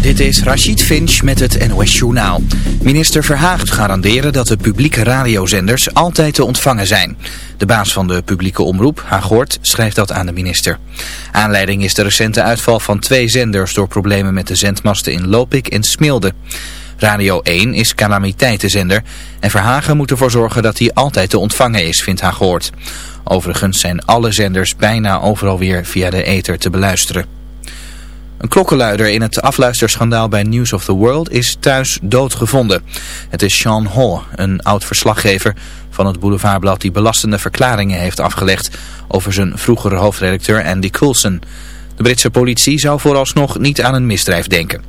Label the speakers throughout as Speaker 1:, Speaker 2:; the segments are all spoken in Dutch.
Speaker 1: Dit is Rachid Finch met het NOS Journaal. Minister Verhaagd garanderen dat de publieke radiozenders altijd te ontvangen zijn. De baas van de publieke omroep, Haaghoort, schrijft dat aan de minister. Aanleiding is de recente uitval van twee zenders door problemen met de zendmasten in Lopik en Smilde. Radio 1 is calamiteitenzender en Verhagen moet ervoor zorgen dat hij altijd te ontvangen is, vindt Haaghoort. Overigens zijn alle zenders bijna overal weer via de ether te beluisteren. Een klokkenluider in het afluisterschandaal bij News of the World is thuis doodgevonden. Het is Sean Hall, een oud-verslaggever van het boulevardblad die belastende verklaringen heeft afgelegd over zijn vroegere hoofdredacteur Andy Coulson. De Britse politie zou vooralsnog niet aan een misdrijf denken.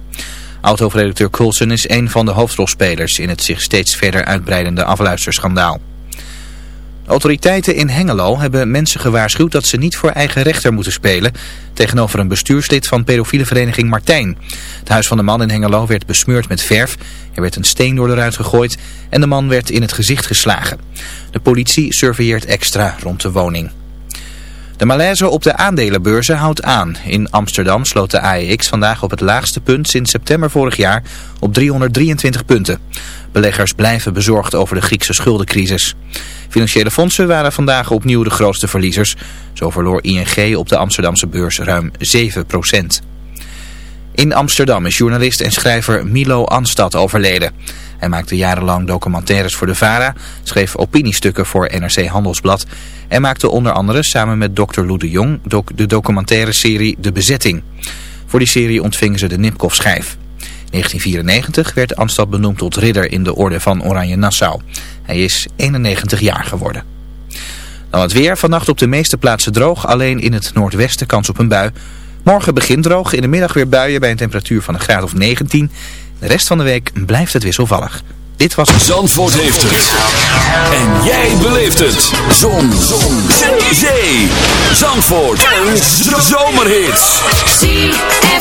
Speaker 1: Oud-hoofdredacteur Coulson is een van de hoofdrolspelers in het zich steeds verder uitbreidende afluisterschandaal. Autoriteiten in Hengelo hebben mensen gewaarschuwd dat ze niet voor eigen rechter moeten spelen tegenover een bestuurslid van pedofiele vereniging Martijn. Het huis van de man in Hengelo werd besmeurd met verf, er werd een steen door de ruit gegooid en de man werd in het gezicht geslagen. De politie surveilleert extra rond de woning. De malaise op de aandelenbeurzen houdt aan. In Amsterdam sloot de AEX vandaag op het laagste punt sinds september vorig jaar op 323 punten. Beleggers blijven bezorgd over de Griekse schuldencrisis. Financiële fondsen waren vandaag opnieuw de grootste verliezers. Zo verloor ING op de Amsterdamse beurs ruim 7% In Amsterdam is journalist en schrijver Milo Anstad overleden. Hij maakte jarenlang documentaires voor de VARA, schreef opiniestukken voor NRC Handelsblad... en maakte onder andere samen met Dr. Lou de Jong de documentaire serie De Bezetting. Voor die serie ontvingen ze de Nipkoff schijf. 1994 werd Anstad benoemd tot ridder in de orde van Oranje Nassau. Hij is 91 jaar geworden. Dan het weer. Vannacht op de meeste plaatsen droog. Alleen in het noordwesten kans op een bui. Morgen begint droog. In de middag weer buien bij een temperatuur van een graad of 19. De rest van de week blijft het wisselvallig. Dit was...
Speaker 2: Zandvoort heeft het. En jij beleeft het. Zon. Zon. Zee. Zandvoort. Een zomerhit.
Speaker 3: ZFM.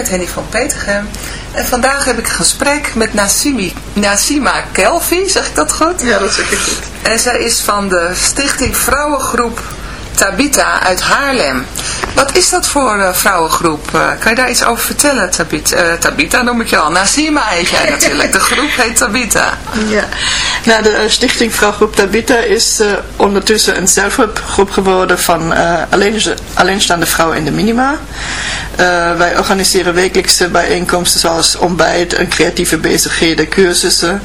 Speaker 4: Met Henny van Petergem. En vandaag heb ik een gesprek met Nassimi, Nassima Kelvi, zeg ik dat goed?
Speaker 5: Ja, dat zeg ik goed.
Speaker 4: En zij is van de stichting Vrouwengroep Tabita uit Haarlem. Wat is dat voor uh, vrouwengroep? Uh, kan je daar iets over vertellen, Tabita? Uh, Tabita noem ik je al. Nasima heet jij natuurlijk. De groep heet Tabita.
Speaker 5: Ja, nou, de stichting Vrouwgroep Tabita is ondertussen een zelfhulpgroep geworden van alleen, alleenstaande vrouwen in de minima. Wij organiseren wekelijkse bijeenkomsten zoals ontbijt en creatieve bezigheden, cursussen.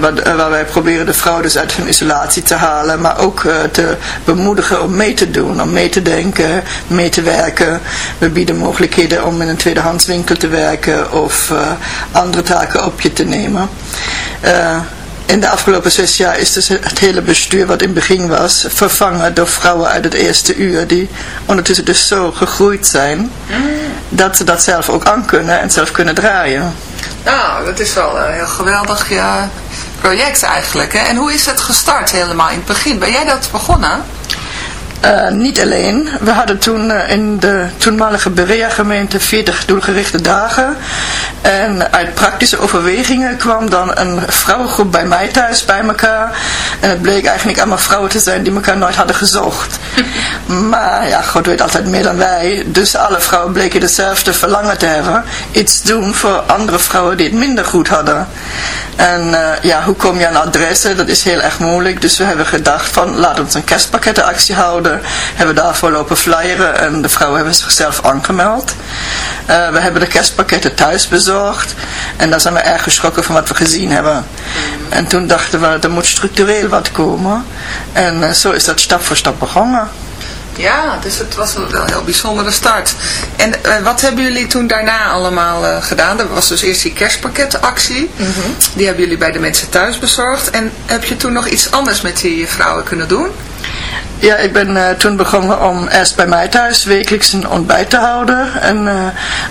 Speaker 5: Waar, waar, wij proberen de vrouwen dus uit hun isolatie te halen, maar ook te bemoedigen om mee te doen, om mee te denken, mee te werken. We bieden mogelijkheden om in een tweedehandswinkel te werken of uh, andere taken op je te nemen. Uh, in de afgelopen zes jaar is dus het hele bestuur wat in het begin was vervangen door vrouwen uit het eerste uur die ondertussen dus zo gegroeid zijn dat ze dat zelf ook aan kunnen en zelf kunnen draaien.
Speaker 4: Nou, dat is wel een heel geweldig ja, project eigenlijk. Hè? En hoe is het gestart helemaal in het begin? Ben jij dat begonnen?
Speaker 5: Uh, niet alleen. We hadden toen uh, in de toenmalige Berea-gemeente 40 doelgerichte dagen. En uit praktische overwegingen kwam dan een vrouwengroep bij mij thuis bij elkaar. En het bleek eigenlijk allemaal vrouwen te zijn die elkaar nooit hadden gezocht. maar ja, God weet altijd meer dan wij. Dus alle vrouwen bleken hetzelfde verlangen te hebben. Iets doen voor andere vrouwen die het minder goed hadden. En uh, ja, hoe kom je aan adressen? Dat is heel erg moeilijk. Dus we hebben gedacht van laat ons een kerstpakkettenactie houden hebben we daarvoor lopen flyeren en de vrouwen hebben zichzelf aangemeld. Uh, we hebben de kerstpakketten thuis bezorgd en daar zijn we erg geschrokken van wat we gezien hebben. En toen dachten we, er moet structureel wat komen. En uh, zo is dat stap voor stap begonnen.
Speaker 4: Ja, dus het was wel een heel bijzondere start. En uh, wat hebben jullie toen daarna allemaal uh, gedaan? Er was dus eerst die kerstpakketactie. Mm -hmm. Die hebben jullie bij de mensen thuis bezorgd. En heb je toen nog iets anders met die vrouwen kunnen doen?
Speaker 5: Ja, ik ben uh, toen begonnen om eerst bij mij thuis wekelijks een ontbijt te houden. En uh,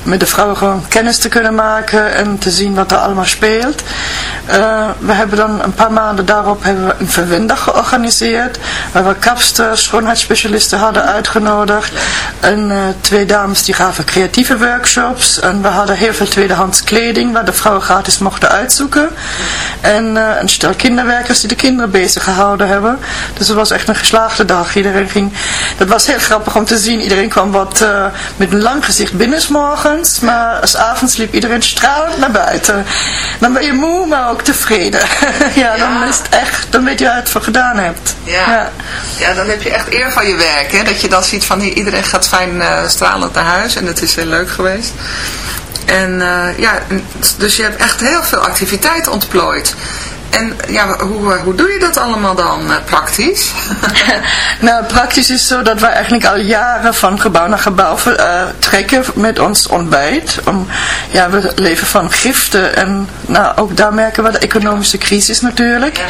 Speaker 5: met de vrouwen gewoon kennis te kunnen maken en te zien wat er allemaal speelt. Uh, we hebben dan een paar maanden daarop hebben we een verwendag georganiseerd. Waar we kapsters, schoonheidsspecialisten hadden uitgenodigd. En twee dames die gaven creatieve workshops. En we hadden heel veel tweedehands kleding waar de vrouwen gratis mochten uitzoeken. En een stel kinderwerkers die de kinderen bezig gehouden hebben. Dus het was echt een geslaagde dag. Iedereen ging, dat was heel grappig om te zien. Iedereen kwam wat uh, met een lang gezicht binnensmorgens. Maar als avonds liep iedereen stralend naar buiten. Dan ben je moe, maar ook tevreden. ja, ja, dan is het echt, dan weet je waar het voor gedaan hebt.
Speaker 4: Ja. ja. Ja. dan heb je echt eer van je werk. Hè? Dat je dan ziet van iedereen gaat fijn uh, stralend naar huis. En het is heel leuk geweest. En uh, ja, dus je hebt echt heel veel activiteit ontplooid. En ja, hoe, hoe doe je dat allemaal dan uh, praktisch?
Speaker 5: nou, praktisch is zo dat wij eigenlijk al jaren van gebouw naar gebouw uh, trekken met ons ontbijt. Om, ja, we leven van giften en nou, ook daar merken we de economische crisis natuurlijk. Ja.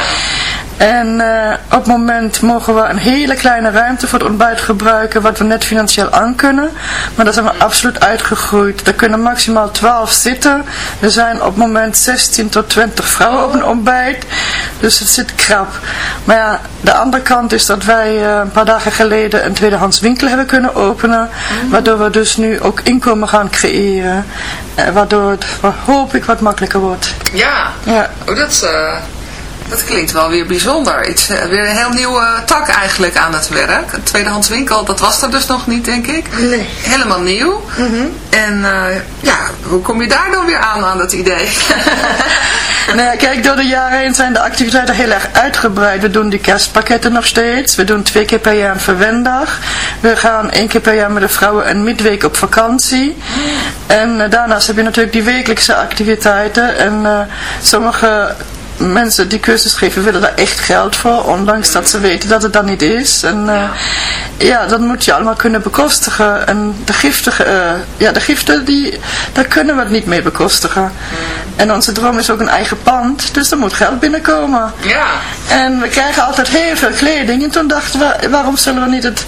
Speaker 5: En uh, op het moment mogen we een hele kleine ruimte voor het ontbijt gebruiken, wat we net financieel aan kunnen. Maar daar zijn we absoluut uitgegroeid. Er kunnen maximaal 12 zitten. Er zijn op het moment 16 tot 20 vrouwen op een ontbijt. Dus het zit krap. Maar ja, de andere kant is dat wij uh, een paar dagen geleden een tweedehands winkel hebben kunnen openen. Mm. Waardoor we dus nu ook inkomen gaan creëren. Uh, waardoor het, hoop ik, wat makkelijker wordt.
Speaker 4: Ja, ja. Oh, dat is... Dat klinkt wel weer bijzonder. Iets, uh, weer een heel nieuwe tak eigenlijk aan het werk. Een tweedehands winkel, dat was er dus nog niet, denk ik.
Speaker 5: Nee.
Speaker 4: Helemaal nieuw.
Speaker 5: Mm -hmm.
Speaker 4: En uh, ja, hoe kom je daar dan weer aan, aan dat idee?
Speaker 5: nou, kijk, door de jaren heen zijn de activiteiten heel erg uitgebreid. We doen die kerstpakketten nog steeds. We doen twee keer per jaar een verwendag. We gaan één keer per jaar met de vrouwen een midweek op vakantie. En uh, daarnaast heb je natuurlijk die wekelijkse activiteiten. En sommige mensen die cursus geven willen daar echt geld voor, ondanks dat ze weten dat het dan niet is. En uh, ja. ja, dat moet je allemaal kunnen bekostigen. En de giften, uh, ja, de giften, die, daar kunnen we het niet mee bekostigen. Mm. En onze droom is ook een eigen pand, dus er moet geld binnenkomen.
Speaker 4: Ja.
Speaker 5: En we krijgen altijd heel veel kleding. En toen dachten we, waarom zullen we niet het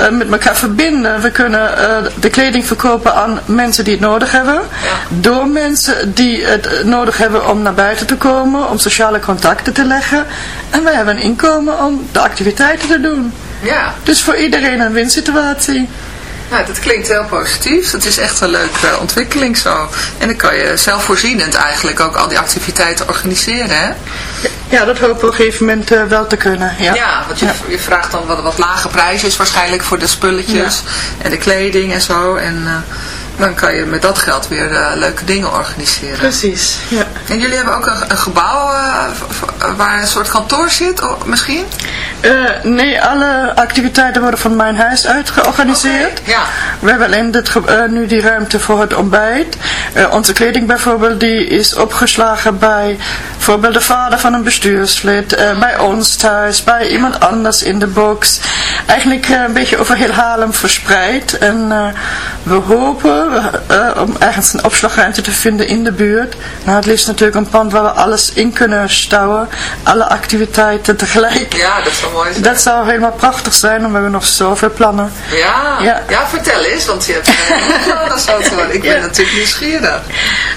Speaker 5: uh, met elkaar verbinden. We kunnen uh, de kleding verkopen aan mensen die het nodig hebben.
Speaker 4: Ja.
Speaker 5: Door mensen die het nodig hebben om naar buiten te komen, om sociale contacten te leggen. En wij hebben een inkomen om de activiteiten te doen.
Speaker 4: Ja.
Speaker 5: Dus voor iedereen een winsituatie.
Speaker 4: Nou, dat klinkt heel positief. Dat is echt een leuke ontwikkeling zo. En dan kan je zelfvoorzienend eigenlijk ook al die activiteiten organiseren, hè?
Speaker 5: Ja, dat hopen we op een gegeven moment eh, wel te kunnen. Ja,
Speaker 4: Ja, want je, je vraagt dan wat, wat lage prijsjes waarschijnlijk voor de spulletjes en de kleding en zo. En eh, dan kan je met dat geld weer eh, leuke dingen organiseren.
Speaker 5: precies. Ja.
Speaker 4: En jullie hebben ook een, een gebouw eh, waar een soort kantoor zit, of misschien?
Speaker 5: Eh, nee, alle activiteiten worden van mijn huis uit georganiseerd.
Speaker 4: Ja.
Speaker 5: We hebben alleen dit nu die ruimte voor het ontbijt. Onze kleding bijvoorbeeld, die is opgeslagen bij bijvoorbeeld de vader van een bestuurslid, bij ons thuis, bij iemand anders in de box. Eigenlijk een beetje over heel Haarlem verspreid. En we hopen eh, om ergens een opslagruimte te vinden in de buurt. Nou, het liefst natuurlijk een pand waar we alles in kunnen stouwen. Alle activiteiten tegelijk.
Speaker 4: Ja, dat zou mooi zijn.
Speaker 5: Dat zou helemaal prachtig zijn, we hebben nog zoveel plannen.
Speaker 4: Ja, ja.
Speaker 5: Ja.
Speaker 4: vertel eens, want je hebt plannen zo te. Ik ben
Speaker 5: Ja.
Speaker 4: natuurlijk nieuwsgierig.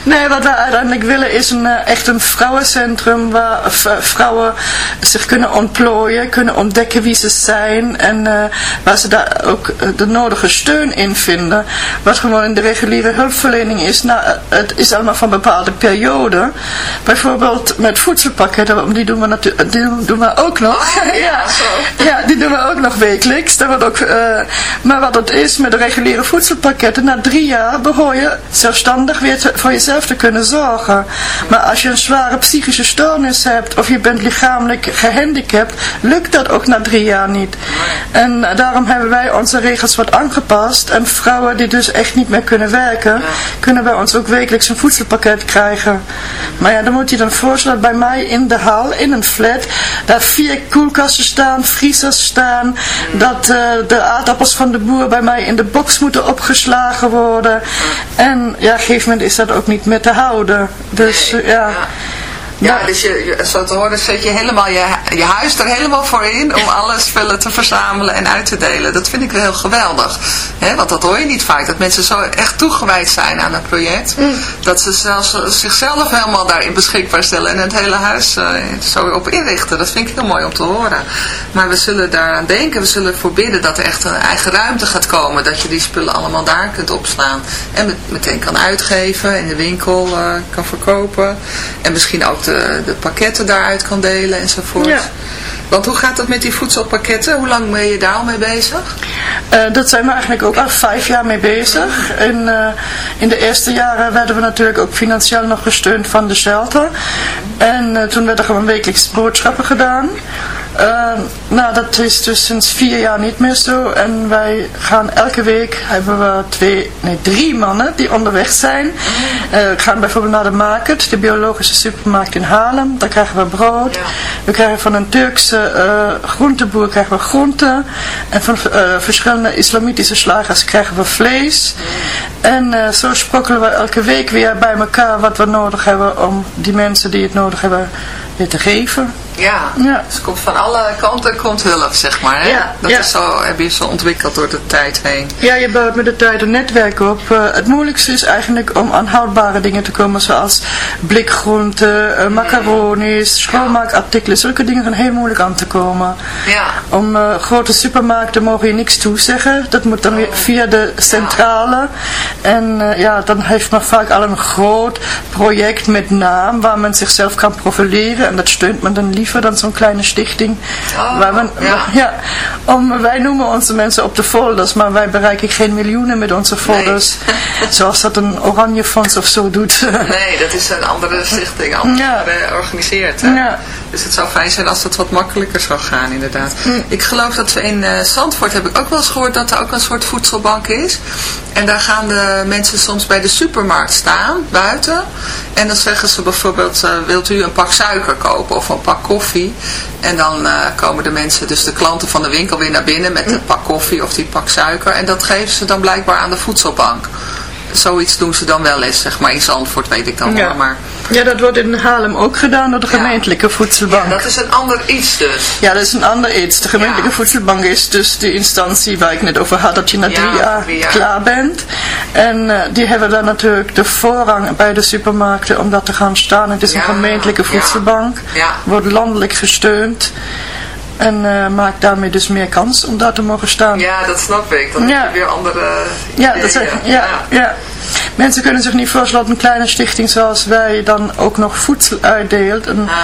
Speaker 5: Nee, wat we uiteindelijk willen is een, eh, echt een vrouwencentrum waar vrouwen zich kunnen ontplooien, kunnen ontdekken wie ze zijn en eh, waar ze daar ook eh, de nodige steun in vinden. Wat gewoon in de reguliere hulpverlening is, nou, het is allemaal van bepaalde perioden. Bijvoorbeeld met voedselpakketten, die doen we, natuurlijk, die doen we ook nog.
Speaker 4: Oh, ja, zo.
Speaker 5: Ja, die doen we ook nog wekelijks. Dat wordt ook, eh, maar wat het is met de reguliere voedselpakketten, na drie jaar behoor je zelfstandig weer te- voor jezelf te kunnen zorgen. Maar als je een zware psychische stoornis hebt of je bent lichamelijk gehandicapt, lukt dat ook na drie jaar niet. En daarom hebben wij onze regels wat aangepast. En vrouwen die dus echt niet meer kunnen werken, kunnen bij ons ook wekelijks een voedselpakket krijgen. Maar ja, dan moet je dan voorstellen, bij mij in de hal, in een flat, daar vier koelkasten staan, vriezers staan, dat eh, de aardappels van de boer bij mij in de box moeten opgeslagen worden. En ja, op een gegeven moment is dat ook niet meer te houden. Dus eh, ja.
Speaker 4: Ja. Dus je, je- zo te horen zet je helemaal je, je huis er helemaal voor in om alle spullen te verzamelen en uit te delen. Dat vind ik heel geweldig. hè? want dat hoor je niet vaak. Dat mensen zo echt toegewijd zijn aan een project. Dat ze zelfs zichzelf helemaal daarin beschikbaar stellen en het hele huis eh, zo op inrichten. Dat vind ik heel mooi om te horen. Maar we zullen daaraan denken. We zullen ervoor bidden dat er echt een eigen ruimte gaat komen. Dat je die spullen allemaal daar kunt opslaan. En met- meteen kan uitgeven, in de winkel eh, kan verkopen. En misschien ook de, de pakketten daaruit kan delen enzovoort.
Speaker 5: Ja.
Speaker 4: Want hoe gaat dat met die voedselpakketten? Hoe lang ben je daar al mee bezig?
Speaker 5: Eh, dat zijn we eigenlijk ook al vijf jaar mee bezig. En, eh, in de eerste jaren werden we natuurlijk ook financieel nog gesteund van de shelter. En eh, toen werden er gewoon wekelijks boodschappen gedaan. Eh, nou, dat is dus sinds vier jaar niet meer zo. En wij gaan elke week, hebben we twee, nee, drie mannen die onderweg zijn. Eh, we gaan bijvoorbeeld naar de market, de biologische supermarkt in Haarlem. Daar krijgen we brood.
Speaker 4: Ja.
Speaker 5: We krijgen van een Turkse eh, groenteboer krijgen we groenten. En van eh, verschillende islamitische slagers krijgen we vlees. En zo sprokkelen we elke week weer bij elkaar wat we nodig hebben om die mensen die het nodig hebben weer te geven.
Speaker 4: Ja,
Speaker 5: Ja.
Speaker 4: dus komt van alle kanten komt hulp, zeg maar. Hè?
Speaker 5: Ja,
Speaker 4: Dat
Speaker 5: ja.
Speaker 4: is zo, heb je zo ontwikkeld door de tijd heen.
Speaker 5: Ja, je bouwt met de tijd een netwerk op. Eh, het moeilijkste is eigenlijk om aan houdbare dingen te komen, zoals blikgroenten, eh, macaronis, schoonmaakartikelen. Zulke dingen zijn heel moeilijk aan te komen.
Speaker 4: Ja,
Speaker 5: Om eh, grote supermarkten mogen je niks toezeggen. Dat moet dan weer via de centrale. En ja, dan heeft men vaak al een groot project met naam waar men zichzelf kan profileren. En dat steunt men dan dan zo'n kleine stichting.
Speaker 4: Oh,
Speaker 5: waar
Speaker 4: ja.
Speaker 5: ja, om, wij noemen onze mensen op de folders, maar wij bereiken geen miljoenen met onze folders. Zoals dat een oranje fonds of zo doet.
Speaker 4: nee, dat is een andere stichting, anders
Speaker 5: Ja.
Speaker 4: georganiseerd. Hè?
Speaker 5: Ja.
Speaker 4: Dus het zou fijn zijn als het wat makkelijker zou gaan, inderdaad.
Speaker 5: Mm.
Speaker 4: Ik geloof dat we in eh, Zandvoort, heb ik ook wel eens gehoord, dat er ook een soort voedselbank is. En daar gaan de mensen soms bij de supermarkt staan, buiten. En dan zeggen ze bijvoorbeeld, eh, wilt u een pak suiker kopen of een pak koffie? En dan eh, komen de mensen, dus de klanten van de winkel weer naar binnen met een pak koffie of die pak suiker. En dat geven ze dan blijkbaar aan de voedselbank. Zoiets doen ze dan wel eens, zeg maar. In Zandvoort weet ik dan wel, maar...
Speaker 5: ja, dat wordt in Haarlem ook gedaan door de
Speaker 4: Ja.
Speaker 5: gemeentelijke voedselbank.
Speaker 4: Ja, dat is een ander iets dus.
Speaker 5: Ja, dat is een ander iets. De gemeentelijke
Speaker 4: Ja.
Speaker 5: voedselbank is dus de instantie waar ik net over had, dat je na
Speaker 4: Ja,
Speaker 5: drie jaar
Speaker 4: drie jaar.
Speaker 5: klaar bent. En eh, die hebben dan natuurlijk de voorrang bij de supermarkten om dat te gaan staan. Het is een gemeentelijke voedselbank, wordt landelijk gesteund. En uh, maakt daarmee dus meer kans om daar te mogen staan.
Speaker 6: Ja, dat snap ik. Dan heb je weer andere
Speaker 5: ja, dat is, ja, ja. Mensen kunnen zich niet voorstellen dat een kleine stichting zoals wij dan ook nog voedsel uitdeelt. En ah.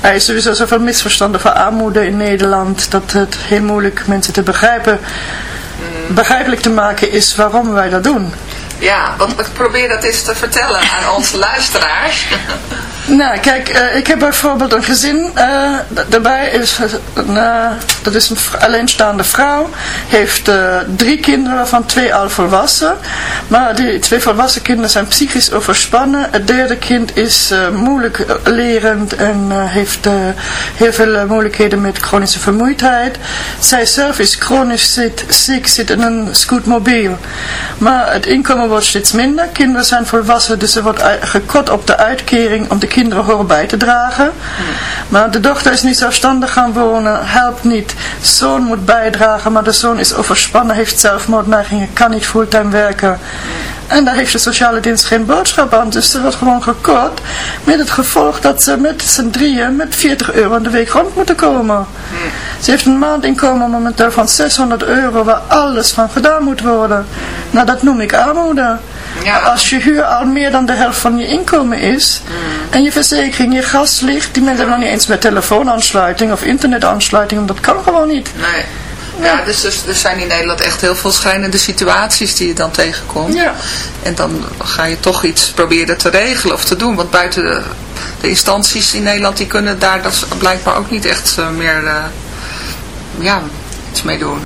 Speaker 5: Er is sowieso zoveel misverstanden van armoede in Nederland dat het heel moeilijk mensen te begrijpen, mm. begrijpelijk te maken is waarom wij dat doen.
Speaker 6: Ja, want ik probeer dat eens te vertellen aan onze luisteraars.
Speaker 5: Nou, kijk, uh, ik heb bijvoorbeeld een gezin, uh, daarbij is, uh, dat is een alleenstaande vrouw, heeft drie kinderen, waarvan twee al volwassen. Maar die twee volwassen kinderen zijn psychisch overspannen. Het derde kind is moeilijk lerend en heeft heel veel moeilijkheden met chronische vermoeidheid. Zij zelf is chronisch ziek, ziek, zit in een scootmobiel. Maar het inkomen wordt steeds minder. Kinderen zijn volwassen, dus er wordt gekort op de uitkering om de kinderen horen bij te dragen. Maar de dochter is niet zelfstandig gaan wonen, helpt niet. Zoon moet bijdragen, maar de zoon is overspannen, heeft zelfmoordneigingen, kan niet fulltime werken. En daar heeft de sociale dienst geen boodschap aan. Dus ze wordt gewoon gekort. Met het gevolg dat ze met z'n drieën met 40 euro in de week rond moeten komen. Ze heeft een maandinkomen momenteel van 600 euro waar alles van gedaan moet worden. Nou, dat noem ik armoede. Ja. Als je huur al meer dan de helft van je inkomen is mm. en je verzekering, je gas ligt, die mensen hebben nog niet eens met telefoonaansluiting of internetaansluiting, dat kan gewoon niet.
Speaker 6: Nee. Ja, dus, dus er zijn in Nederland echt heel veel schrijnende situaties die je dan tegenkomt. Ja. En dan ga je toch iets proberen te regelen of te doen. Want buiten de, de instanties in Nederland, die kunnen daar dat blijkbaar ook niet echt uh, meer uh, ja, iets mee doen.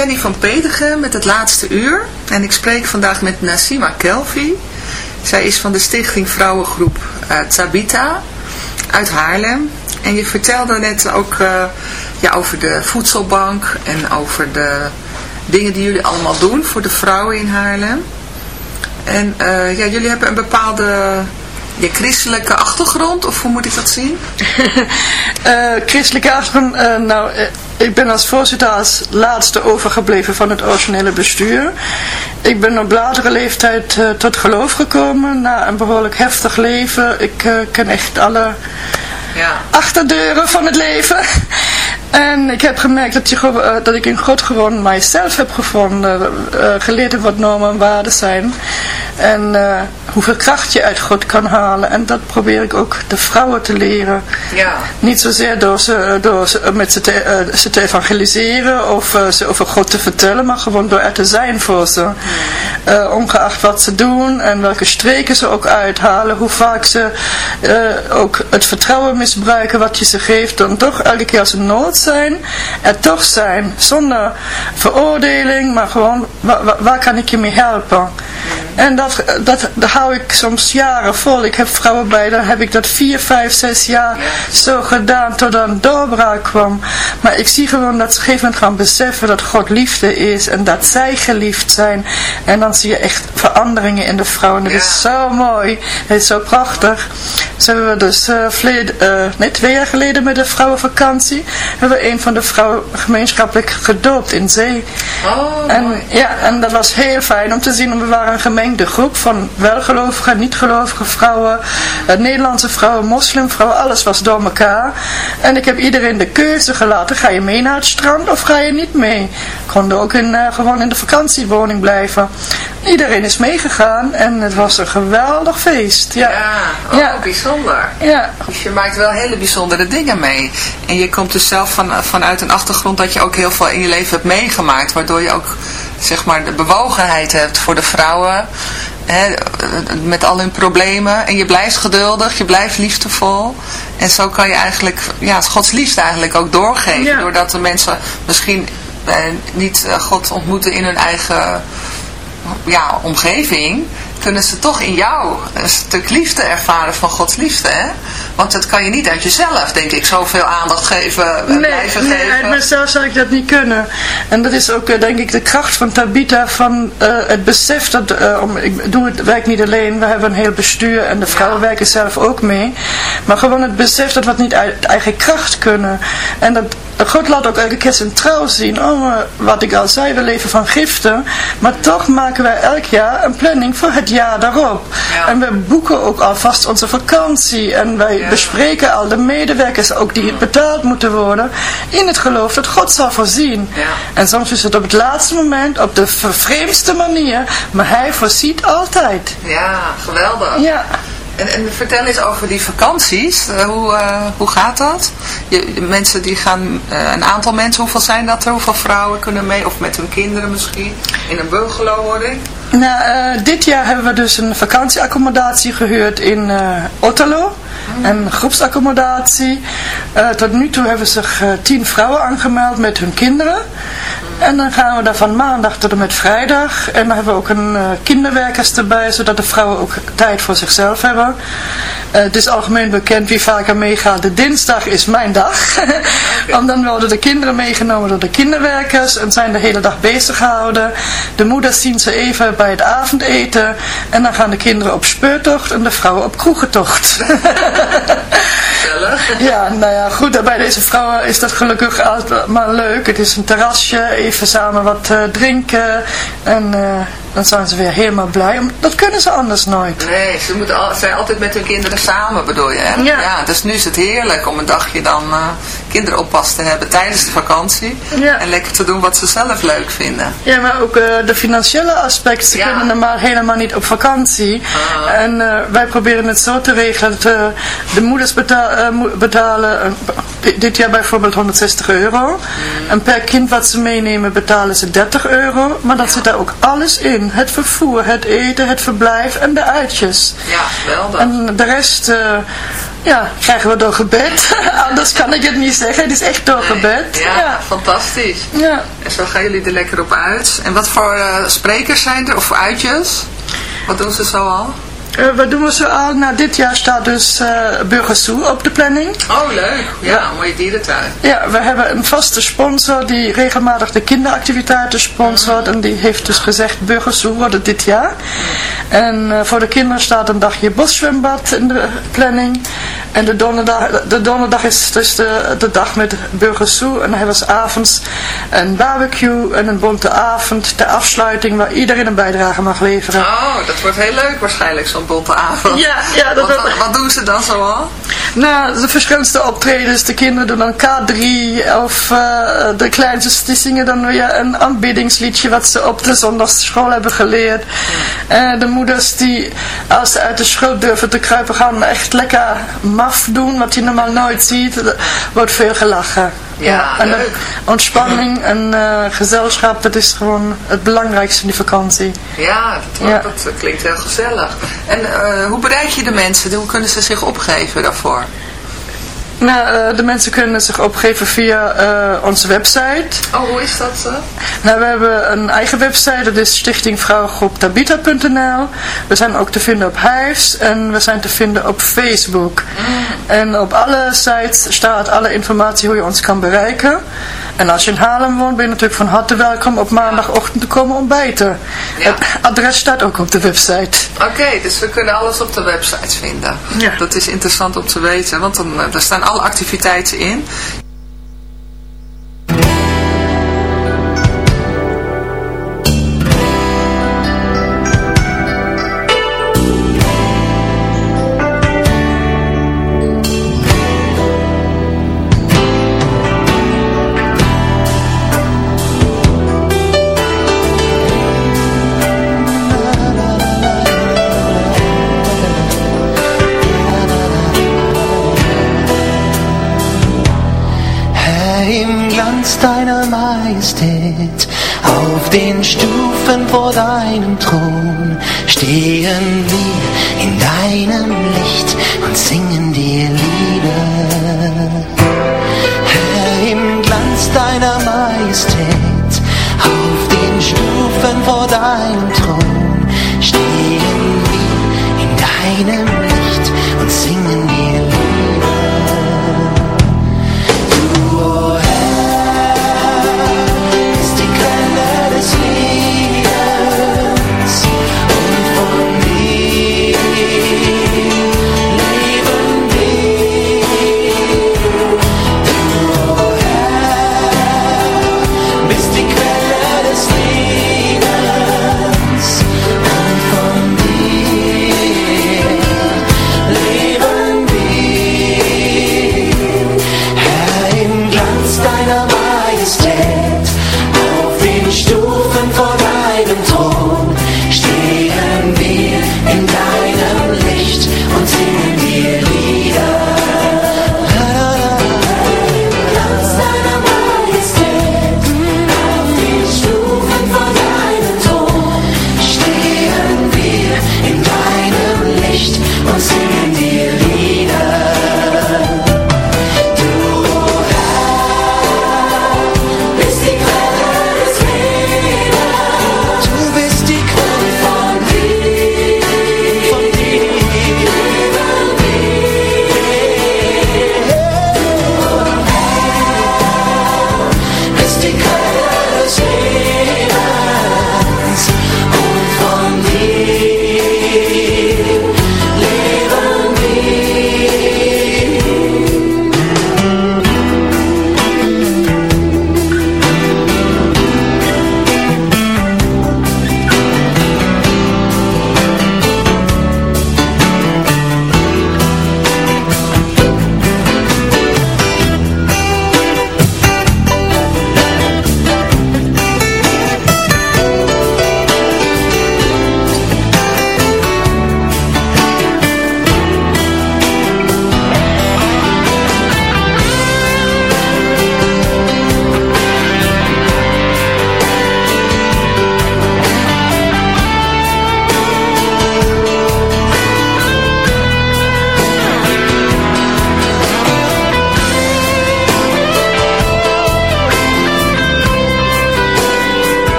Speaker 4: Henny van Pedegen met het laatste uur. En ik spreek vandaag met Nassima Kelvi. Zij is van de stichting Vrouwengroep uh, Tabita uit Haarlem. En je vertelde net ook uh, ja, over de voedselbank en over de dingen die jullie allemaal doen voor de vrouwen in Haarlem. En uh, ja, jullie hebben een bepaalde je christelijke achtergrond, of hoe moet ik dat zien?
Speaker 5: christelijke achtergrond, nou, ik ben als voorzitter als laatste overgebleven van het originele bestuur. Ik ben op latere leeftijd tot geloof gekomen, na een behoorlijk heftig leven. Ik ken echt alle ja. achterdeuren van het leven. En ik heb gemerkt dat, je, dat ik in God gewoon mijzelf heb gevonden. Geleerd wat normen en waarden zijn. En uh, hoeveel kracht je uit God kan halen. En dat probeer ik ook de vrouwen te leren.
Speaker 4: Ja.
Speaker 5: Niet zozeer door ze, door ze, met ze, te, uh, ze te evangeliseren of uh, ze over God te vertellen. Maar gewoon door er te zijn voor ze. Ongeacht wat ze doen en welke streken ze ook uithalen. Hoe vaak ze ook het vertrouwen misbruiken wat je ze geeft. Dan toch elke keer als ze nood zijn. Er toch zijn. Zonder veroordeling. Maar gewoon waar, waar kan ik je mee helpen. En dat, dat, dat hou ik soms jaren vol. Ik heb vrouwen bij, dan heb ik dat vier, vijf, zes jaar zo gedaan tot er een doorbraak kwam. Maar ik zie gewoon dat ze op een gegeven moment gaan beseffen dat God liefde is en dat zij geliefd zijn. En dan zie je echt veranderingen in de vrouwen. Dat is zo mooi. Het is zo prachtig. Zo hebben we dus uh, uh, nee, twee jaar geleden met de vrouwenvakantie hebben we een van de vrouwen gemeenschappelijk gedoopt in zee.
Speaker 4: Oh,
Speaker 5: en,
Speaker 4: mooi.
Speaker 5: Ja, en dat was heel fijn om te zien. We waren een gemengde groep van welgelovige, niet-gelovige vrouwen, uh, Nederlandse vrouwen, moslimvrouwen, alles was door elkaar. En ik heb iedereen de keuze gelaten, ga je mee naar het strand of ga je niet mee? Konden ook in, uh, gewoon in de vakantiewoning blijven. Iedereen is meegegaan en het was een geweldig feest. Ja,
Speaker 4: ja. Oh, ja. bijzonder.
Speaker 5: Ja.
Speaker 4: Dus je maakt wel hele bijzondere dingen mee. En je komt dus zelf van, vanuit een achtergrond dat je ook heel veel in je leven hebt meegemaakt, waardoor je ook zeg maar de bewogenheid hebt voor de vrouwen hè, met al hun problemen. En je blijft geduldig, je blijft liefdevol. En zo kan je eigenlijk ja, Gods liefde eigenlijk ook doorgeven.
Speaker 5: Ja.
Speaker 4: doordat de mensen misschien eh, niet eh, God ontmoeten in hun eigen ja, omgeving kunnen ze toch in jou een stuk liefde ervaren van Gods liefde, hè? Want dat kan je niet uit jezelf, denk ik, zoveel aandacht geven en
Speaker 5: Nee,
Speaker 4: blijven
Speaker 5: nee
Speaker 4: geven.
Speaker 5: uit mezelf zou ik dat niet kunnen. En dat is ook, eh, denk ik, de kracht van Tabita, van eh, het besef dat, eh, om, ik doe het werk niet alleen, we hebben een heel bestuur en de vrouwen werken zelf ook mee. Maar gewoon het besef dat we het niet uit eigen kracht kunnen. En dat God laat ook elke keer zijn trouw zien. Oh, wat ik al zei, we leven van giften. Maar toch maken wij elk jaar een planning voor het jaar daarop.
Speaker 4: Ja.
Speaker 5: En we boeken ook alvast onze vakantie. En wij
Speaker 4: Ja.
Speaker 5: bespreken al de medewerkers, ook die betaald moeten worden. In het geloof dat God zal voorzien.
Speaker 4: Ja.
Speaker 5: En soms is het op het laatste moment, op de vervreemdste manier. Maar hij voorziet altijd.
Speaker 4: Ja, geweldig.
Speaker 5: Ja.
Speaker 4: En, en vertel eens over die vakanties. Eh, hoe, eh, hoe gaat dat? Je, de mensen die gaan, eh, een aantal mensen, hoeveel zijn dat er? Hoeveel vrouwen kunnen mee? Of met hun kinderen misschien? In een bungalow hoor ik.
Speaker 5: Nou, dit jaar hebben we dus een vakantieaccommodatie gehuurd in Otterlo. Een groepsaccommodatie. Tot nu toe hebben zich tien vrouwen aangemeld met hun kinderen. En dan gaan we daar van maandag tot en met vrijdag. En dan hebben we ook een eh, kinderwerkers erbij, zodat de vrouwen ook tijd voor zichzelf hebben. Eh, het is algemeen bekend wie vaker meegaat. De dinsdag is mijn dag. Want dan worden de kinderen meegenomen door de kinderwerkers en zijn de hele dag bezig gehouden. De moeders zien ze even bij het avondeten. En dan gaan de kinderen op speurtocht en de vrouwen op kroegentocht. Ja, nou ja, goed. Bij deze vrouwen is dat gelukkig altijd maar leuk. Het is een terrasje, even samen wat eh, drinken. En eh, dan zijn ze weer helemaal blij. Om- Dat kunnen ze anders nooit.
Speaker 4: Nee, ze moeten al, zijn altijd met hun kinderen samen, bedoel je, hè?
Speaker 5: Ja.
Speaker 4: dus nu is het heerlijk om een dagje dan uh, kinderoppas te hebben tijdens de vakantie.
Speaker 5: Ja.
Speaker 4: En lekker te doen wat ze zelf leuk vinden.
Speaker 5: Ja, maar ook eh, de financiële aspecten. Ze
Speaker 4: Ja.
Speaker 5: kunnen normaal helemaal niet op vakantie.
Speaker 4: Ah.
Speaker 5: En eh, wij proberen het zo te regelen dat eh, de moeders beta eh, mo- betalen, eh, dit- jaar bijvoorbeeld 160 euro.
Speaker 4: Mm.
Speaker 5: En per kind wat ze meenemen betalen ze 30 euro. Maar dat zit daar ook alles in. Het vervoer, het eten, het verblijf en de uitjes.
Speaker 4: Ja, geweldig.
Speaker 5: En de rest, eh, ja, krijgen we door gebed. Anders kan ik het niet zeggen. Het is echt door gebed.
Speaker 4: Ja, ja, fantastisch.
Speaker 5: Ja.
Speaker 4: En zo gaan jullie er lekker op uit. En wat voor uh, sprekers zijn er, of voor uitjes? Wat doen ze zo al?
Speaker 5: Uh, wat doen we zo al? Nou, dit jaar staat dus uh, Burgersoe op de planning.
Speaker 4: Oh, leuk. Ja, mooie dierentuin.
Speaker 5: Ja, we hebben een vaste sponsor die regelmatig de kinderactiviteiten sponsort. En die heeft dus gezegd, Burgersoe wordt het dit jaar. En uh, voor de kinderen staat een dagje boszwembad in de planning. En de donderdag, de donderdag is dus de, de dag met Burgersoe. En dan hebben we avonds een barbecue en een bonte avond. De afsluiting waar iedereen een bijdrage mag leveren.
Speaker 4: Oh, dat wordt heel leuk waarschijnlijk, zo'n bonte avond.
Speaker 5: Ja, ja. Dat
Speaker 4: wat, wat, doen ze dan zoal?
Speaker 5: Nou, de verschillende optredens. De kinderen doen dan K3 of uh, de kleinste die zingen dan weer een aanbiddingsliedje wat ze op de zondagsschool hebben geleerd. Uh, de moeders die, als ze uit de school durven te kruipen, gaan echt lekker maf doen, wat je normaal nooit ziet. Er wordt veel gelachen.
Speaker 4: Ja,
Speaker 5: en
Speaker 4: leuk.
Speaker 5: ontspanning en uh, gezelschap, dat is gewoon het belangrijkste in die vakantie.
Speaker 4: Ja, dat,
Speaker 5: Ja.
Speaker 4: dat klinkt heel gezellig. En uh, hoe bereik je de mensen? Hoe kunnen ze zich opgeven daarvoor?
Speaker 5: Nou, uh, de mensen kunnen zich opgeven via uh, onze website.
Speaker 4: Oh, hoe is dat? Uh?
Speaker 5: Nou, we hebben een eigen website, dat is stichtingvrouwengroep We zijn ook te vinden op Hives en we zijn te vinden op Facebook.
Speaker 4: Mm.
Speaker 5: En op alle sites staat alle informatie hoe je ons kan bereiken. En als je in Haarlem woont, ben je natuurlijk van harte welkom op maandagochtend te komen ontbijten.
Speaker 4: Ja.
Speaker 5: Het adres staat ook op de website.
Speaker 4: Oké, okay, dus we kunnen alles op de website vinden.
Speaker 5: Ja.
Speaker 4: Dat is interessant om te weten, want dan, daar staan alle activiteiten in.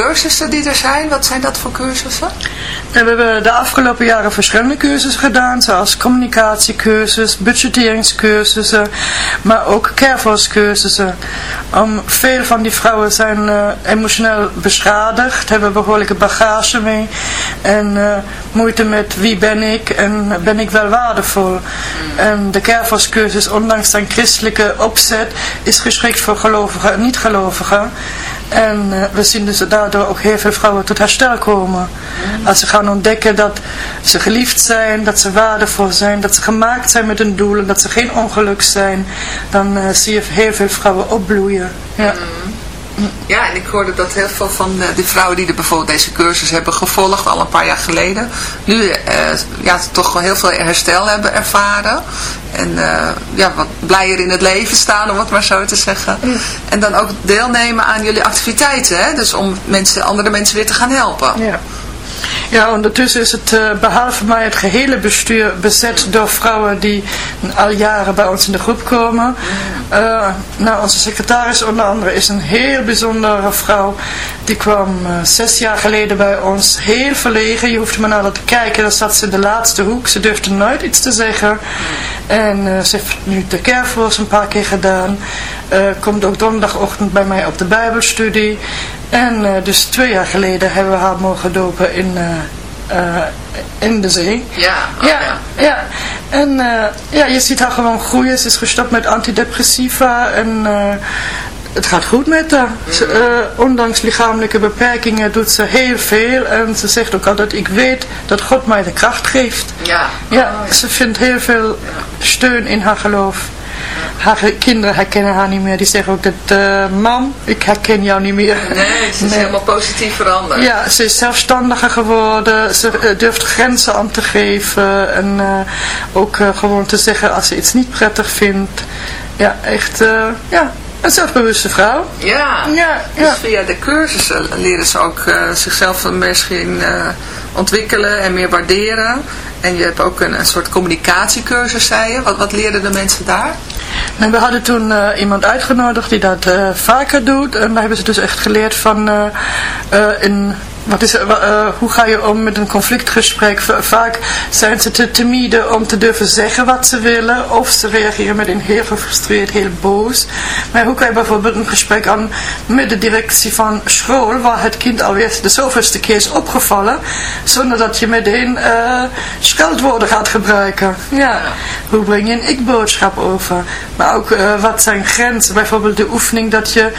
Speaker 4: Cursussen die er zijn. Wat zijn dat voor cursussen?
Speaker 5: En we hebben de afgelopen jaren verschillende cursussen gedaan, zoals communicatiecursus, budgetteringscursussen, maar ook cursussen. Um, veel van die vrouwen zijn uh, emotioneel beschadigd, hebben behoorlijke bagage mee en uh, moeite met wie ben ik en ben ik wel waardevol. En de cursus, ondanks zijn christelijke opzet, is geschikt voor gelovigen en niet-gelovigen. En uh, we zien dus daardoor ook heel veel vrouwen tot herstel komen. Als ze gaan ontdekken dat ze geliefd zijn, dat ze waardevol zijn, dat ze gemaakt zijn met een doel en dat ze geen ongeluk zijn, dan uh, zie je heel veel vrouwen opbloeien. Ja.
Speaker 4: Ja, en ik hoorde dat heel veel van de, vrouwen die er bijvoorbeeld deze cursus hebben gevolgd al een paar jaar geleden, nu eh, ja, toch wel heel veel herstel hebben ervaren. En eh, ja, wat blijer in het leven staan, om het maar zo te zeggen. En dan ook deelnemen aan jullie activiteiten, hè? dus om mensen, andere mensen weer te gaan helpen.
Speaker 5: Ja. Ja, ondertussen is het uh, behalve mij het gehele bestuur bezet door vrouwen die al jaren bij ons in de groep komen. Uh, nou, onze secretaris onder andere is een heel bijzondere vrouw. Die kwam uh, zes jaar geleden bij ons. Heel verlegen, je hoefde maar naar haar te kijken. Dan zat ze in de laatste hoek. Ze durfde nooit iets te zeggen. En ze heeft nu de kerkvoors een paar keer gedaan. komt ook donderdagochtend bij mij op de bijbelstudie. En uh, dus twee jaar geleden hebben we haar mogen dopen in, in de zee.
Speaker 4: Ja,
Speaker 5: oh, ja, ja, ja. En ja, je ziet haar gewoon groeien. Ze is gestopt met antidepressiva en het gaat goed met haar. Ze, ondanks lichamelijke beperkingen doet ze heel veel. En ze zegt ook altijd, ik weet dat God mij de kracht geeft.
Speaker 4: Ja.
Speaker 5: Ja, ze vindt heel veel steun in haar geloof haar kinderen herkennen haar niet meer. Die zeggen ook dat, uh, mam, ik herken jou niet meer.
Speaker 4: Nee, ze is helemaal positief veranderd.
Speaker 5: Ja, ze is zelfstandiger geworden. Ze uh, durft grenzen aan te geven. En ook gewoon te zeggen als ze iets niet prettig vindt. Ja, echt, ja, een zelfbewuste vrouw.
Speaker 4: Ja,
Speaker 5: ja,
Speaker 4: dus via de cursussen leren ze ook zichzelf misschien ontwikkelen en meer waarderen. En je hebt ook een, een soort communicatiecursus, zei je. Wat, wat leerden de mensen daar?
Speaker 5: Nou, we hadden toen uh, iemand uitgenodigd die dat uh, vaker doet. En daar hebben ze dus echt geleerd van uh, in wat is, uh, hoe ga je om met een conflictgesprek? Vaak zijn ze te timide om te durven zeggen wat ze willen. Of ze reageren meteen heel gefrustreerd, heel boos. Maar hoe kan je bijvoorbeeld een gesprek aan met de directie van school, waar het kind alweer de zoveelste keer is opgevallen, zonder dat je meteen uh, scheldwoorden gaat gebruiken. Ja. Hoe breng je een ik-boodschap over? Maar ook uh, wat zijn grenzen? Bijvoorbeeld de oefening dat je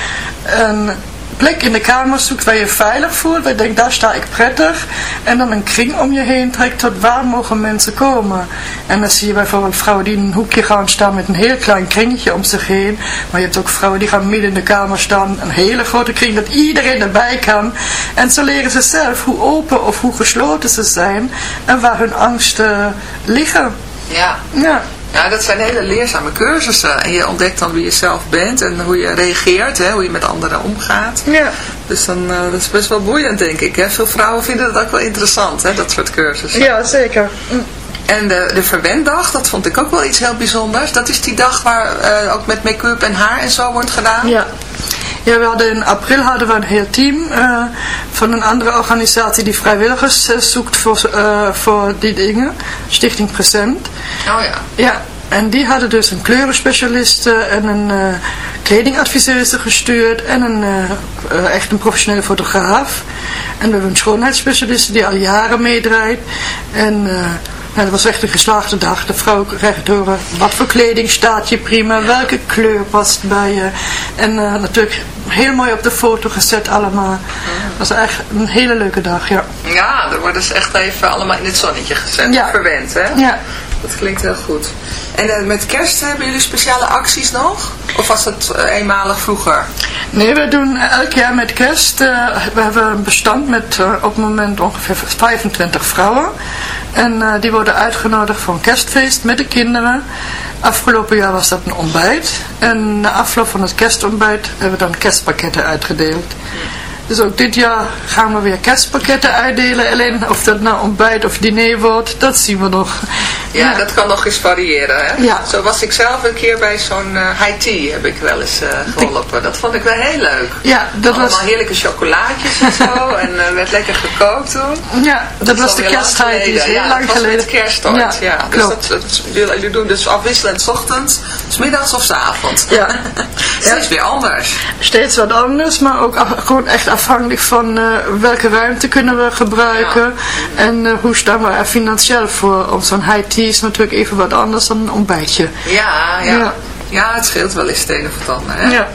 Speaker 5: een plek in de kamer zoekt waar je veilig voelt. Waar je denkt, daar sta ik prettig. En dan een kring om je heen trekt tot waar mogen mensen komen. En dan zie je bijvoorbeeld vrouwen die in een hoekje gaan staan met een heel klein kringetje om zich heen. Maar je hebt ook vrouwen die gaan midden in de kamer staan. Een hele grote kring dat iedereen erbij kan. En zo leren ze zelf hoe open of hoe gesloten ze zijn. En waar hun angsten liggen.
Speaker 4: Ja.
Speaker 5: Ja.
Speaker 4: Ja, dat zijn hele leerzame cursussen. En je ontdekt dan wie je zelf bent en hoe je reageert, hè, hoe je met anderen omgaat.
Speaker 5: Ja.
Speaker 4: Dus dan, uh, dat is best wel boeiend, denk ik. Hè? Veel vrouwen vinden dat ook wel interessant, hè, dat soort cursussen.
Speaker 5: Ja, zeker.
Speaker 4: En de, de verwenddag, dat vond ik ook wel iets heel bijzonders. Dat is die dag waar uh, ook met make-up en haar en zo wordt gedaan.
Speaker 5: Ja. Ja, we hadden in april hadden we een heel team uh, van een andere organisatie die vrijwilligers uh, zoekt voor, uh, voor die dingen. Stichting Present.
Speaker 4: Oh ja.
Speaker 5: Ja, en die hadden dus een kleurenspecialiste en een kledingadviseuse gestuurd en een, echt een professionele fotograaf. En we hebben een schoonheidsspecialiste die al jaren meedraait. En ja, dat was echt een geslaagde dag. De vrouw krijgt door wat voor kleding staat je prima, welke kleur past bij je. En uh, natuurlijk heel mooi op de foto gezet allemaal. Dat was echt een hele leuke dag, ja.
Speaker 4: Ja, er worden ze echt even allemaal in het zonnetje gezet. Ja. Verwend, hè?
Speaker 5: Ja.
Speaker 4: Dat klinkt heel goed. En uh, met kerst hebben jullie speciale acties nog? Of was dat uh, eenmalig vroeger?
Speaker 5: Nee, we doen elk jaar met kerst. Uh, we hebben een bestand met op het moment ongeveer 25 vrouwen. En die worden uitgenodigd voor een kerstfeest met de kinderen. Afgelopen jaar was dat een ontbijt. En na afloop van het kerstontbijt hebben we dan kerstpakketten uitgedeeld. Dus ook dit jaar gaan we weer kerstpakketten uitdelen. Alleen of dat nou ontbijt of diner wordt, dat zien we nog.
Speaker 4: Ja, dat kan nog eens variëren. Hè?
Speaker 5: Ja.
Speaker 4: Zo was ik zelf een keer bij zo'n uh, high tea heb ik wel eens uh, geholpen. Dat vond ik wel heel leuk.
Speaker 5: Ja, dat
Speaker 4: Allemaal
Speaker 5: was...
Speaker 4: heerlijke chocolaatjes en zo. en uh, werd lekker gekookt toen.
Speaker 5: Ja, dat, dat was de kerst high tea. Heel
Speaker 4: ja,
Speaker 5: lang
Speaker 4: dat
Speaker 5: geleden.
Speaker 4: was met kerst ooit. Ja, ja. Dus
Speaker 5: klopt.
Speaker 4: dat, dat, jullie doen dus afwisselend 's ochtends, 's middags of 's avonds.
Speaker 5: Ja.
Speaker 4: Steeds weer anders.
Speaker 5: Steeds wat anders, maar ook af, gewoon echt afhankelijk van welke ruimte kunnen we gebruiken. En hoe staan we er financieel voor. Om zo'n high tea is natuurlijk even wat anders dan een ontbijtje.
Speaker 4: Ja, ja. ja. ja het scheelt wel eens het een of het ander. Hè?
Speaker 5: Ja.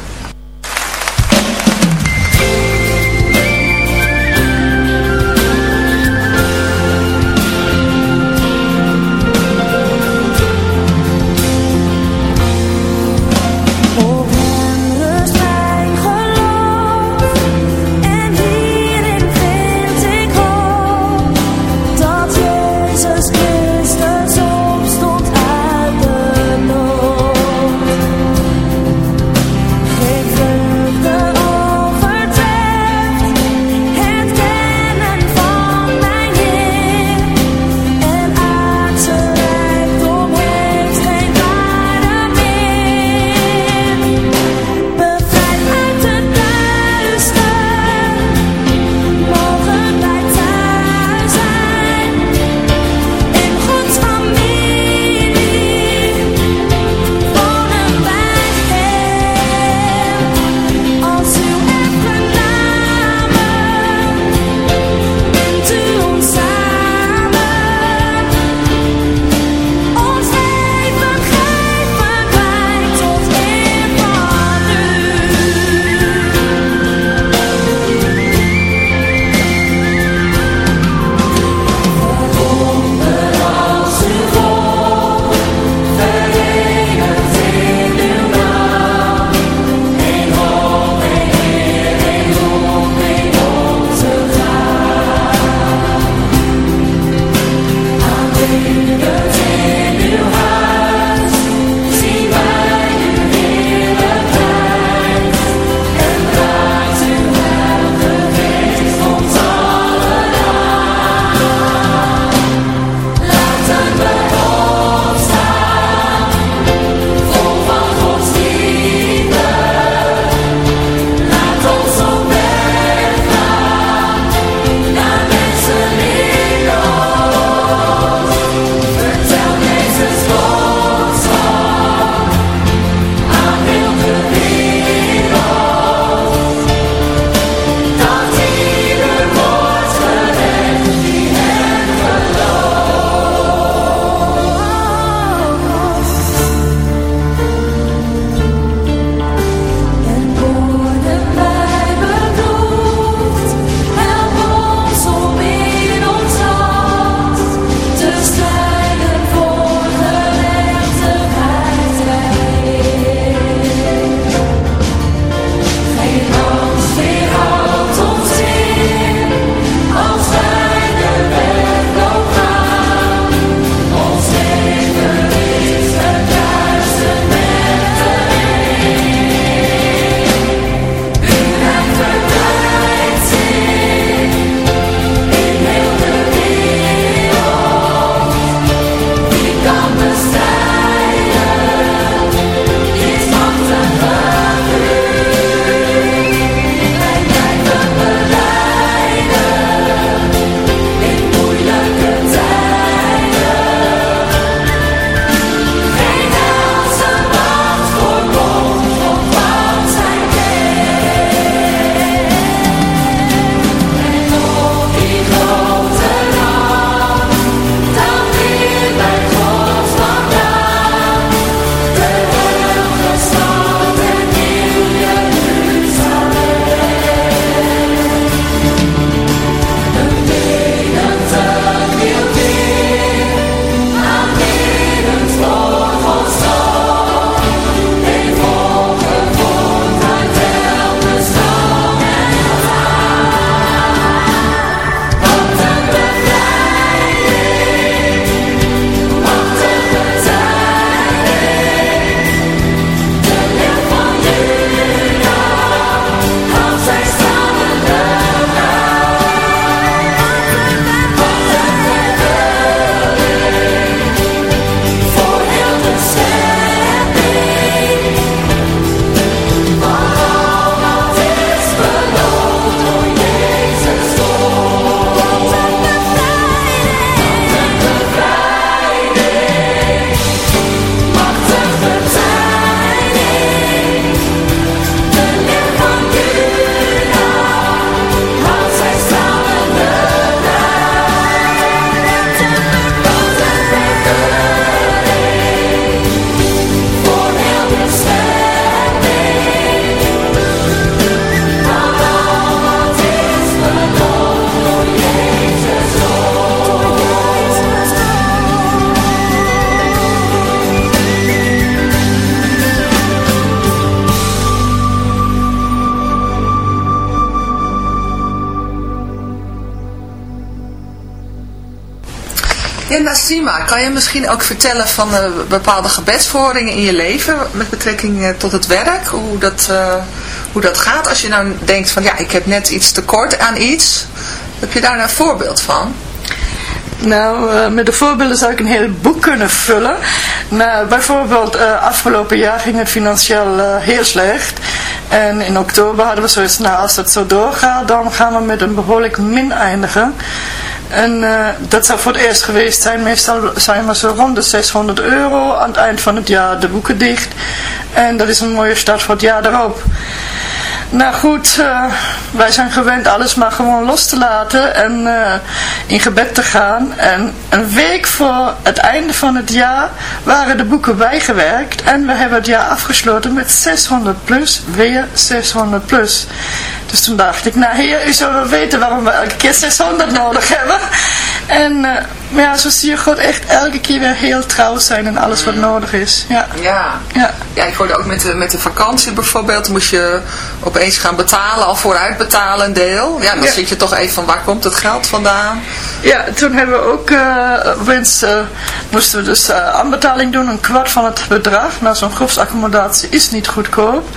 Speaker 4: Kan je misschien ook vertellen van uh, bepaalde gebedsverhoringen in je leven met betrekking uh, tot het werk? Hoe dat, uh, hoe dat gaat als je nou denkt van ja, ik heb net iets tekort aan iets. Heb je daar een voorbeeld van?
Speaker 5: Nou, met de voorbeelden zou ik een heel boek kunnen vullen. Nou, bijvoorbeeld, uh, afgelopen jaar ging het financieel heel slecht. En in oktober hadden we zoiets, nou als dat zo doorgaat, dan gaan we met een behoorlijk min eindigen. En dat zou voor het eerst geweest zijn. Meestal zijn we zo rond de 600 euro aan het eind van het jaar de boeken dicht. En dat is een mooie start voor het jaar erop. Nou goed, uh, wij zijn gewend alles maar gewoon los te laten en uh, in gebed te gaan. En een week voor het einde van het jaar waren de boeken bijgewerkt. En we hebben het jaar afgesloten met 600 plus, weer 600 plus. Dus toen dacht ik, nou heer, u zou wel weten waarom we elke keer 600 nodig hebben. En uh, maar ja, zo zie je God echt elke keer weer heel trouw zijn in alles wat nodig is. Ja,
Speaker 4: ja. ja. ja ik hoorde ook met de, met de vakantie bijvoorbeeld, moest je opeens gaan betalen, al vooruit betalen een deel. Ja, dan zit je toch even van waar komt het geld vandaan?
Speaker 5: Ja, toen hebben we ook, uh, winst, uh, moesten we dus aanbetaling doen, een kwart van het bedrag. Nou, zo'n groepsaccommodatie is niet goedkoop.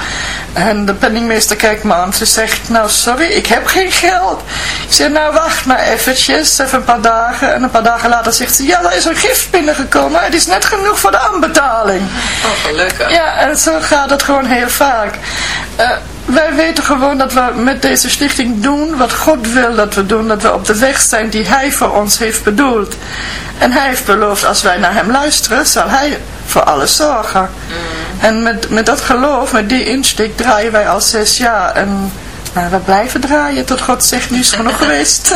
Speaker 5: En de penningmeester kijkt me aan, ze zegt, nou sorry, ik heb geen geld. Ik zeg, nou wacht maar eventjes, even een paar dagen. En een paar dagen later zegt ze, ja, er is een gift binnengekomen. Het is net genoeg voor de aanbetaling.
Speaker 4: Oh, gelukkig.
Speaker 5: Ja, en zo gaat het gewoon heel vaak. Uh, wij weten gewoon dat we met deze stichting doen wat God wil dat we doen. Dat we op de weg zijn die Hij voor ons heeft bedoeld. En Hij heeft beloofd, als wij naar Hem luisteren, zal Hij voor alles zorgen. Mm. En met, met dat geloof, met die insteek, draaien wij al zes jaar. En nou, we blijven draaien tot God zegt, nu is het genoeg geweest.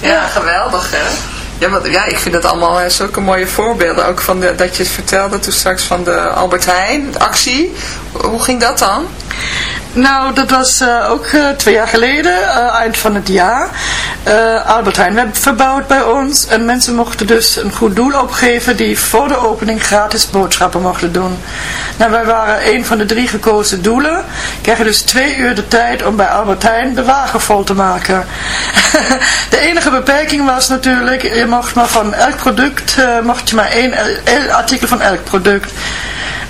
Speaker 4: ja, ja, geweldig hè. Ja, wat, ja, ik vind het allemaal uh, zulke mooie voorbeelden. Ook van de, dat je het vertelde toen straks van de Albert Heijn actie. Hoe ging dat dan?
Speaker 5: Nou, dat was uh, ook uh, twee jaar geleden, uh, eind van het jaar. Albert Heijn werd verbouwd bij ons. En mensen mochten dus een goed doel opgeven die voor de opening gratis boodschappen mochten doen. Nou, wij waren een van de drie gekozen doelen. Kregen dus twee uur de tijd om bij Albert Heijn de wagen vol te maken. de enige beperking was natuurlijk, je mocht maar van elk product, mocht je maar één artikel van elk product.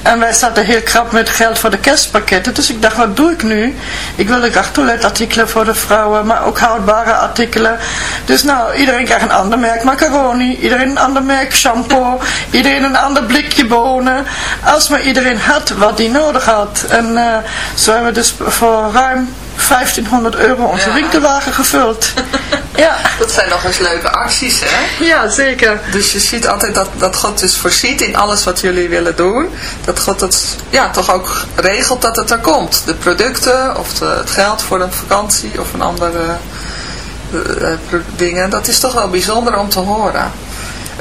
Speaker 5: En wij zaten heel krap met geld voor de kerstpakketten. Dus ik dacht, wat doe ik nu? Ik wilde graag toiletartikelen voor de vrouwen, maar ook houdbare artikelen. Dus nou, iedereen krijgt een ander merk macaroni, iedereen een ander merk shampoo, iedereen een ander blikje bonen. Als maar iedereen had wat hij nodig had. En uh, zo hebben we dus voor ruim 1500 euro onze ja. winkelwagen gevuld.
Speaker 4: ja. Dat zijn nog eens leuke acties, hè?
Speaker 5: Ja, zeker.
Speaker 4: Dus je ziet altijd dat, dat God dus voorziet in alles wat jullie willen doen. Dat God het ja, toch ook regelt dat het er komt. De producten of de, het geld voor een vakantie of een andere uh, dingen. Dat is toch wel bijzonder om te horen.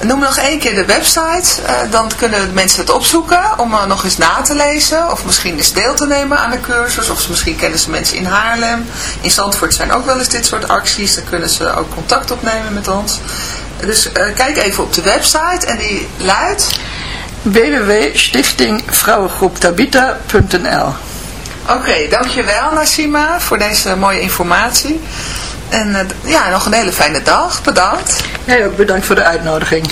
Speaker 4: Noem nog één keer de website, uh, dan kunnen mensen het opzoeken om uh, nog eens na te lezen. Of misschien eens deel te nemen aan de cursus. Of misschien kennen ze mensen in Haarlem. In Zandvoort zijn ook wel eens dit soort acties. Dan kunnen ze ook contact opnemen met ons. Dus uh, kijk even op de website en die luidt...
Speaker 5: www.stichtingvrouwengroeptabita.nl
Speaker 4: Oké, okay, dankjewel Nassima voor deze mooie informatie. En uh, ja, nog een hele fijne dag. Bedankt.
Speaker 5: Jij ook bedankt voor de uitnodiging.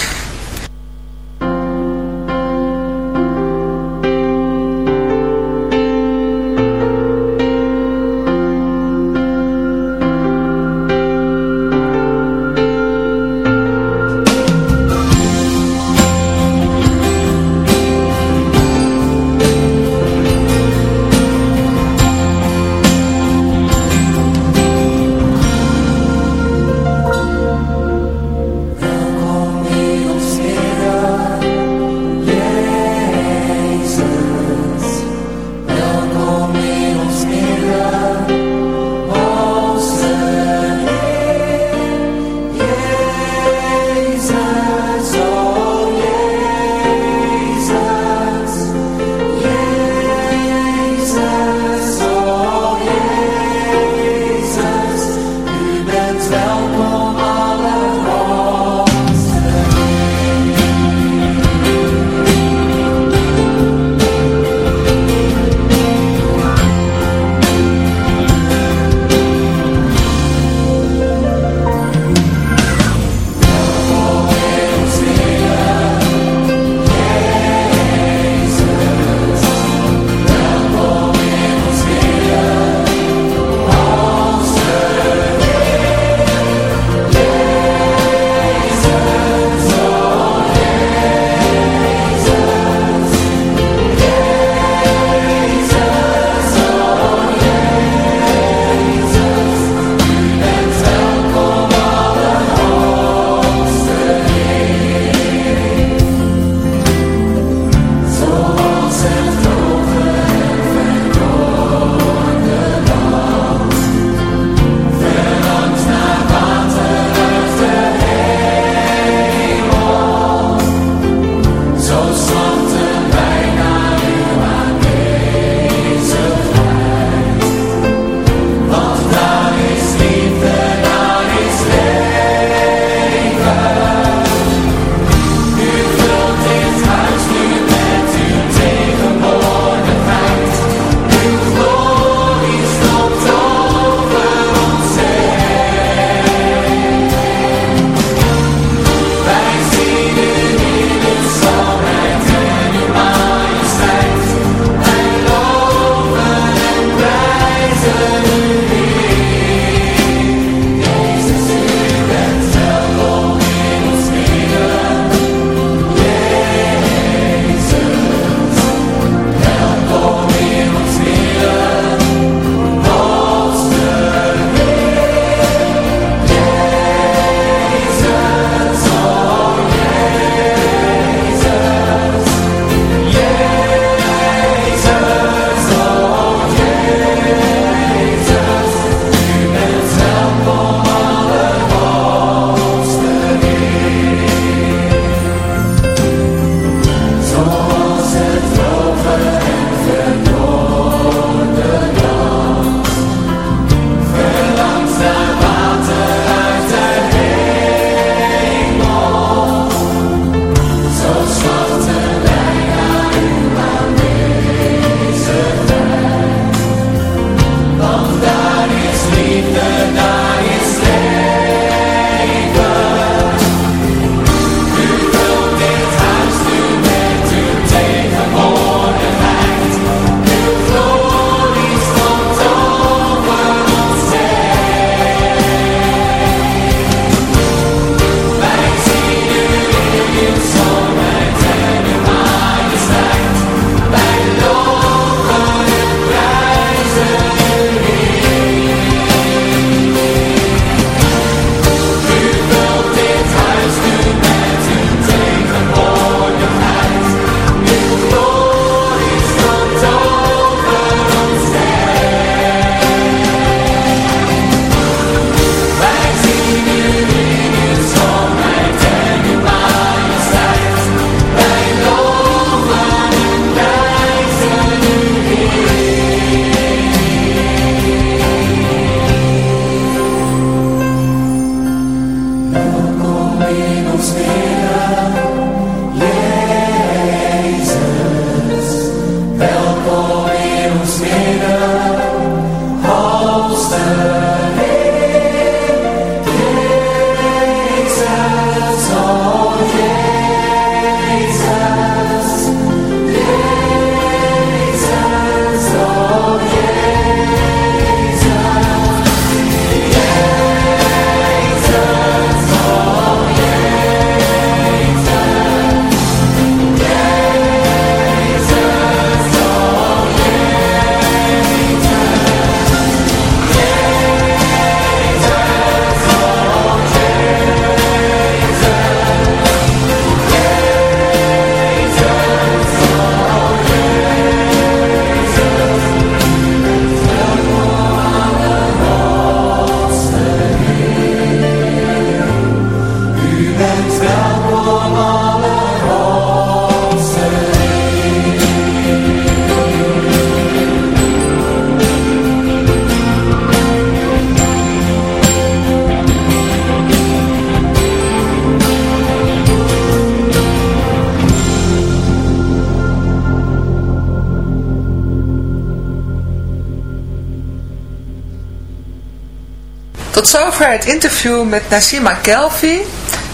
Speaker 4: Het interview met Nasima Kelfi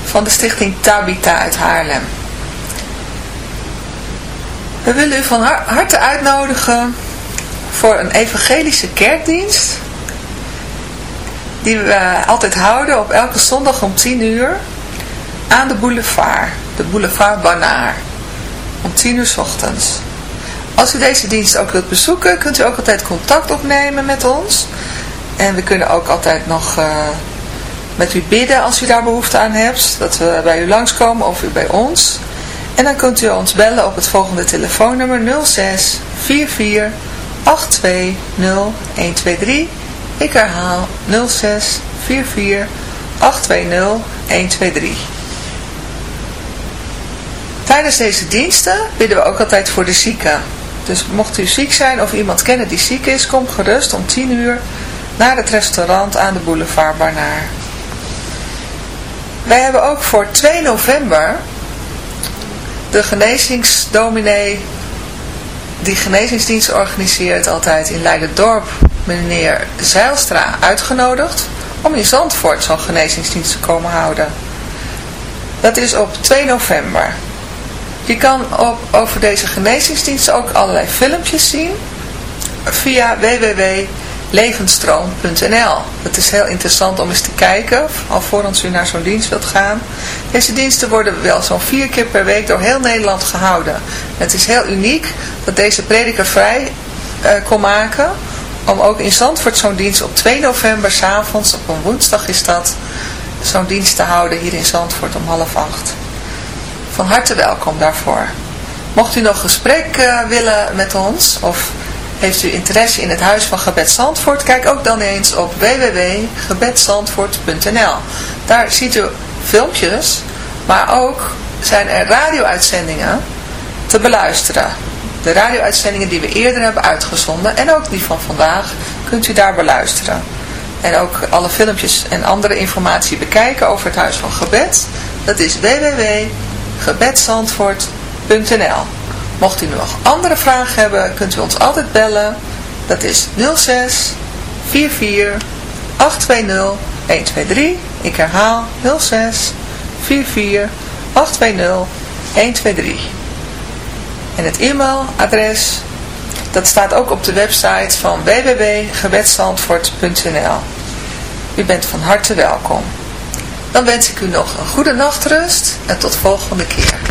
Speaker 4: van de stichting Tabita uit Haarlem. We willen u van harte uitnodigen voor een evangelische kerkdienst die we altijd houden op elke zondag om 10 uur aan de boulevard, de boulevard Banaar, om 10 uur s ochtends. Als u deze dienst ook wilt bezoeken, kunt u ook altijd contact opnemen met ons. En we kunnen ook altijd nog uh, met u bidden als u daar behoefte aan hebt. Dat we bij u langskomen of u bij ons. En dan kunt u ons bellen op het volgende telefoonnummer 06 44 82 0123. Ik herhaal 06 44 820 123. Tijdens deze diensten bidden we ook altijd voor de zieken. Dus mocht u ziek zijn of iemand kennen die ziek is, kom gerust om 10 uur naar het restaurant aan de boulevard Barnaar. Wij hebben ook voor 2 november de genezingsdominee die genezingsdienst organiseert altijd in Leiden-dorp, meneer Zeilstra, uitgenodigd om in Zandvoort zo'n genezingsdienst te komen houden. Dat is op 2 november. Je kan op, over deze genezingsdienst ook allerlei filmpjes zien via www.levensstroom.nl. Het is heel interessant om eens te kijken, alvorens u naar zo'n dienst wilt gaan. Deze diensten worden wel zo'n vier keer per week door heel Nederland gehouden. Het is heel uniek dat deze prediker vrij uh, kon maken om ook in Zandvoort zo'n dienst op 2 november s'avonds, op een woensdag is dat, zo'n dienst te houden hier in Zandvoort om half acht. Van harte welkom daarvoor. Mocht u nog gesprek uh, willen met ons of heeft u interesse in het Huis van Gebed Zandvoort, kijk ook dan eens op www.gebedzandvoort.nl. Daar ziet u filmpjes, maar ook zijn er radio-uitzendingen te beluisteren. De radio-uitzendingen die we eerder hebben uitgezonden en ook die van vandaag kunt u daar beluisteren. En ook alle filmpjes en andere informatie bekijken over het Huis van Gebed. Dat is www.gebedsandvoort.nl Mocht u nog andere vragen hebben, kunt u ons altijd bellen. Dat is 06 44 820 123. Ik herhaal 06 44 820 123. En het e-mailadres, dat staat ook op de website van www.gebedsandvoort.nl. U bent van harte welkom. Dan wens ik u nog een goede nachtrust en tot volgende keer.